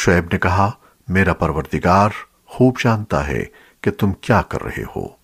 शुएब ने कहा मेरा परवरदिगार खूब जानता है कि तुम क्या कर रहे हो।